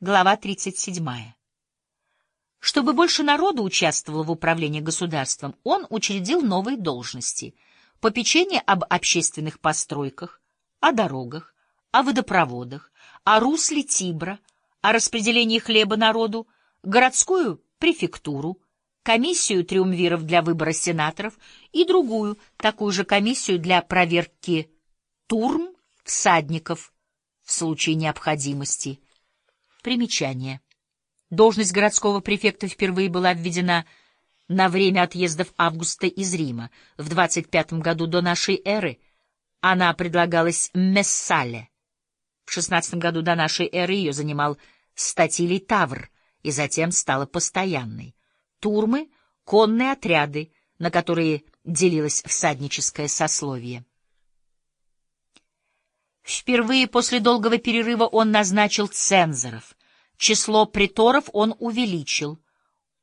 Глава 37. Чтобы больше народу участвовало в управлении государством, он учредил новые должности — попечение об общественных постройках, о дорогах, о водопроводах, о русле Тибра, о распределении хлеба народу, городскую префектуру, комиссию триумвиров для выбора сенаторов и другую, такую же комиссию для проверки турм всадников в случае необходимости. Примечание. Должность городского префекта впервые была введена на время отъездов Августа из Рима в 25 году до нашей эры. Она предлагалась Мессале. В 16 году до нашей эры ее занимал Статилий Тавр и затем стала постоянной. Турмы — конные отряды, на которые делилось всадническое сословие. Впервые после долгого перерыва он назначил цензоров. Число приторов он увеличил.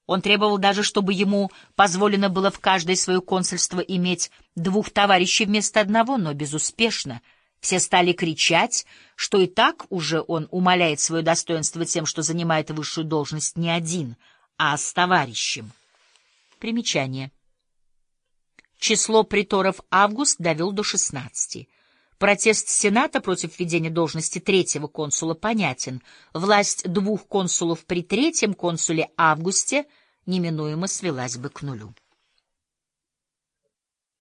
Он требовал даже, чтобы ему позволено было в каждое свое консульство иметь двух товарищей вместо одного, но безуспешно. Все стали кричать, что и так уже он умаляет свое достоинство тем, что занимает высшую должность не один, а с товарищем. Примечание. Число приторов Август довел до шестнадцати. Протест Сената против введения должности третьего консула понятен. Власть двух консулов при третьем консуле Августе неминуемо свелась бы к нулю.